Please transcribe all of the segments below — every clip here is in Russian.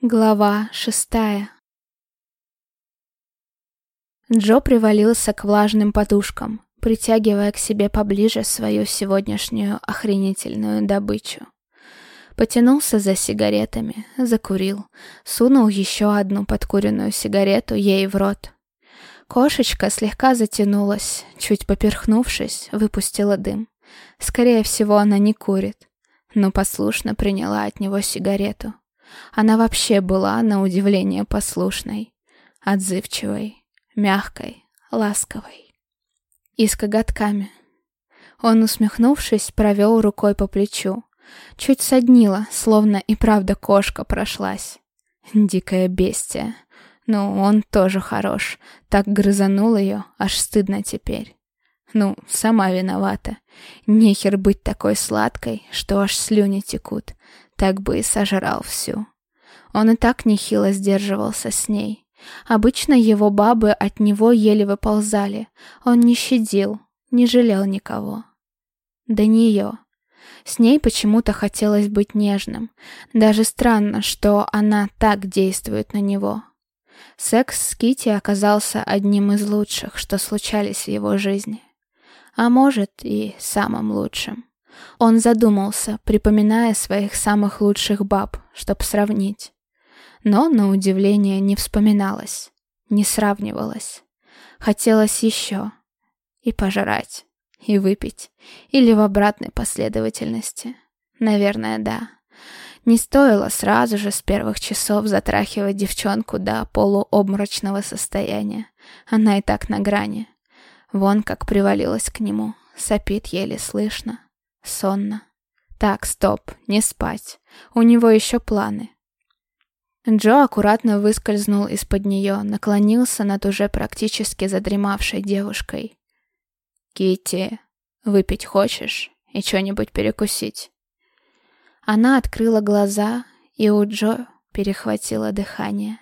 Глава шестая Джо привалился к влажным подушкам, притягивая к себе поближе свою сегодняшнюю охренительную добычу. Потянулся за сигаретами, закурил, сунул еще одну подкуренную сигарету ей в рот. Кошечка слегка затянулась, чуть поперхнувшись, выпустила дым. Скорее всего, она не курит, но послушно приняла от него сигарету. Она вообще была, на удивление, послушной, отзывчивой, мягкой, ласковой. И с коготками. Он, усмехнувшись, провел рукой по плечу. Чуть соднило, словно и правда кошка прошлась. Дикое бестия. Ну, он тоже хорош. Так грызанул ее, аж стыдно теперь. Ну, сама виновата. Нехер быть такой сладкой, что аж слюни текут так бы и сожрал всю. Он и так нехило сдерживался с ней. Обычно его бабы от него еле выползали. Он не щадил, не жалел никого. До нее. С ней почему-то хотелось быть нежным. Даже странно, что она так действует на него. Секс с Кити оказался одним из лучших, что случались в его жизни. А может, и самым лучшим. Он задумался, припоминая своих самых лучших баб, чтоб сравнить. Но, на удивление, не вспоминалось, не сравнивалось. Хотелось еще. И пожрать, и выпить, или в обратной последовательности. Наверное, да. Не стоило сразу же с первых часов затрахивать девчонку до полуобморочного состояния. Она и так на грани. Вон как привалилась к нему, сопит еле слышно. Сонно. Так, стоп, не спать. У него еще планы. Джо аккуратно выскользнул из-под нее, наклонился над уже практически задремавшей девушкой. Кити, выпить хочешь и что-нибудь перекусить?» Она открыла глаза, и у Джо перехватило дыхание.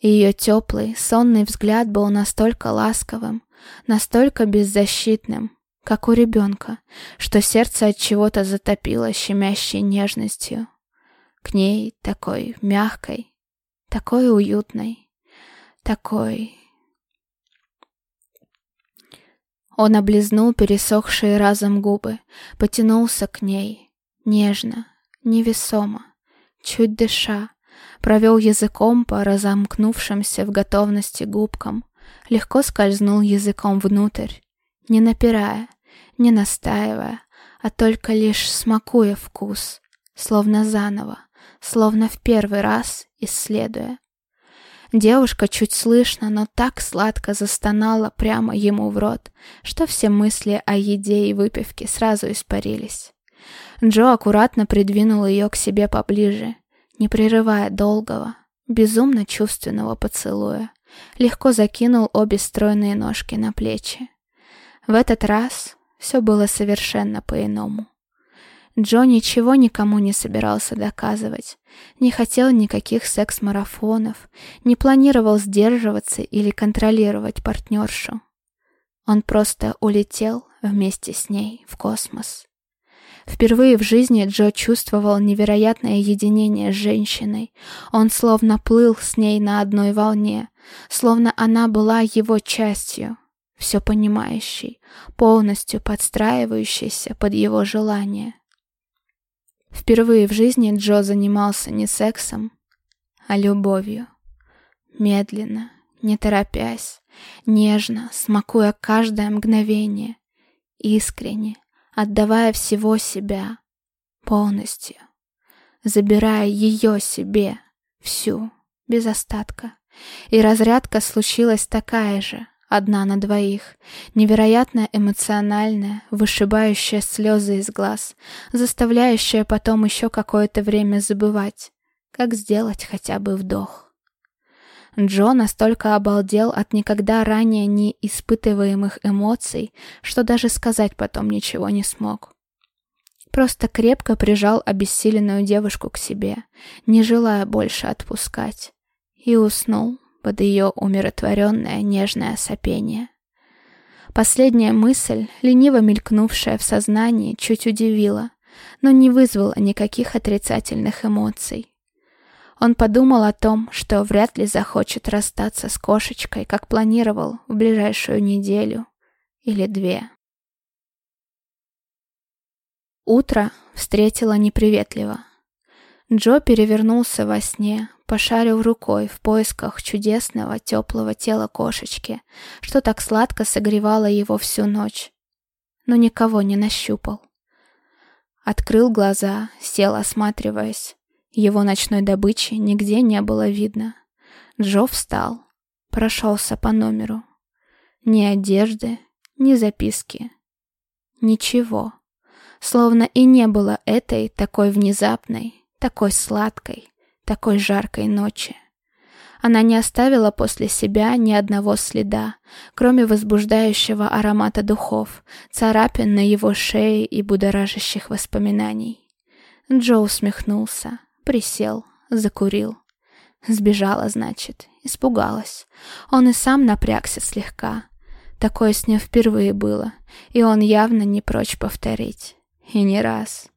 Ее теплый, сонный взгляд был настолько ласковым, настолько беззащитным, как у ребенка, что сердце от чего-то затопило щемящей нежностью. К ней такой мягкой, такой уютной, такой... Он облизнул пересохшие разом губы, потянулся к ней, нежно, невесомо, чуть дыша, провел языком по разомкнувшимся в готовности губкам, легко скользнул языком внутрь, не напирая, не настаивая, а только лишь смакуя вкус, словно заново, словно в первый раз исследуя. Девушка чуть слышно, но так сладко застонала прямо ему в рот, что все мысли о еде и выпивке сразу испарились. Джо аккуратно придвинул ее к себе поближе, не прерывая долгого, безумно чувственного поцелуя, легко закинул обе стройные ножки на плечи. В этот раз все было совершенно по-иному. Джо ничего никому не собирался доказывать, не хотел никаких секс-марафонов, не планировал сдерживаться или контролировать партнершу. Он просто улетел вместе с ней в космос. Впервые в жизни Джо чувствовал невероятное единение с женщиной. Он словно плыл с ней на одной волне, словно она была его частью, все понимающий, полностью подстраивающийся под его желания. Впервые в жизни Джо занимался не сексом, а любовью. Медленно, не торопясь, нежно, смакуя каждое мгновение, искренне, отдавая всего себя, полностью, забирая ее себе, всю, без остатка. И разрядка случилась такая же, одна на двоих, невероятно эмоциональная, вышибающая слезы из глаз, заставляющая потом еще какое-то время забывать, как сделать хотя бы вдох. Джо настолько обалдел от никогда ранее не испытываемых эмоций, что даже сказать потом ничего не смог. Просто крепко прижал обессиленную девушку к себе, не желая больше отпускать, и уснул под ее умиротворенное нежное сопение. Последняя мысль, лениво мелькнувшая в сознании, чуть удивила, но не вызвала никаких отрицательных эмоций. Он подумал о том, что вряд ли захочет расстаться с кошечкой, как планировал, в ближайшую неделю или две. Утро встретило неприветливо. Джо перевернулся во сне, пошарил рукой в поисках чудесного теплого тела кошечки, что так сладко согревало его всю ночь, но никого не нащупал. Открыл глаза, сел, осматриваясь. Его ночной добычи нигде не было видно. Джо встал, прошелся по номеру. Ни одежды, ни записки. Ничего. Словно и не было этой такой внезапной, такой сладкой, такой жаркой ночи. Она не оставила после себя ни одного следа, кроме возбуждающего аромата духов, царапин на его шее и будоражащих воспоминаний. Джо усмехнулся, присел, закурил. Сбежала, значит, испугалась. Он и сам напрягся слегка. Такое с ним впервые было, и он явно не прочь повторить. И не раз.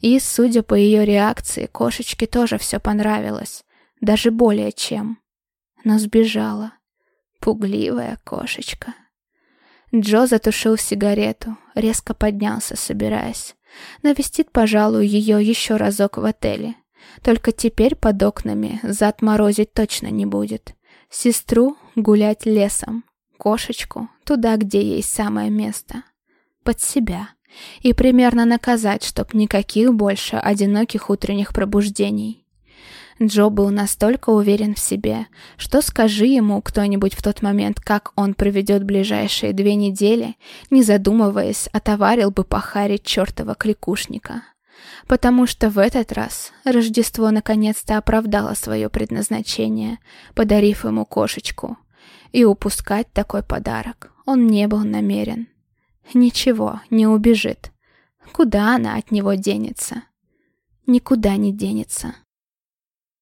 И, судя по ее реакции, кошечке тоже все понравилось. Даже более чем. Но сбежала. Пугливая кошечка. Джо затушил сигарету, резко поднялся, собираясь. Навестит, пожалуй, ее еще разок в отеле. Только теперь под окнами зад морозить точно не будет. Сестру гулять лесом. Кошечку туда, где ей самое место. Под себя и примерно наказать, чтоб никаких больше одиноких утренних пробуждений. Джо был настолько уверен в себе, что скажи ему кто-нибудь в тот момент, как он проведет ближайшие две недели, не задумываясь, отоварил бы похарить чертова кликушника. Потому что в этот раз Рождество наконец-то оправдало свое предназначение, подарив ему кошечку. И упускать такой подарок он не был намерен. Ничего, не убежит. Куда она от него денется? Никуда не денется.